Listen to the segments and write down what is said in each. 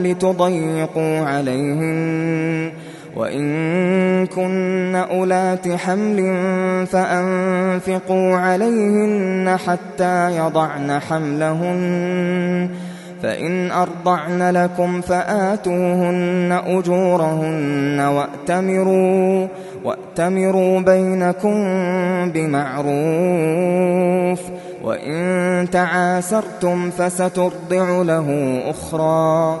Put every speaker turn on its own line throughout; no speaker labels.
لتضيقوا عليهن وإن كن أولات حمل فأنفقوا عليهن حتى يضعن حملهن. فإن أرضعن لكم فآتوهن أجورهن وأتمروا وأتمروا بينكم بمعروف. وإن تعاسرتم فسترضع له أخرى.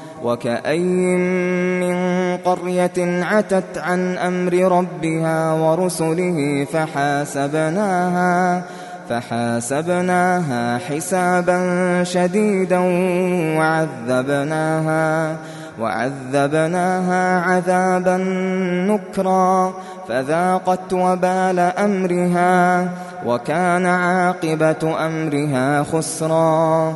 وكأي من قرية عتت عن أمر ربها ورسله فحاسبناها فحاسبناها حسابا شديدا وعذبناها وعذبناها عذابا نكرا فذاقت وبال أمرها وكان عاقبة أمرها خسرا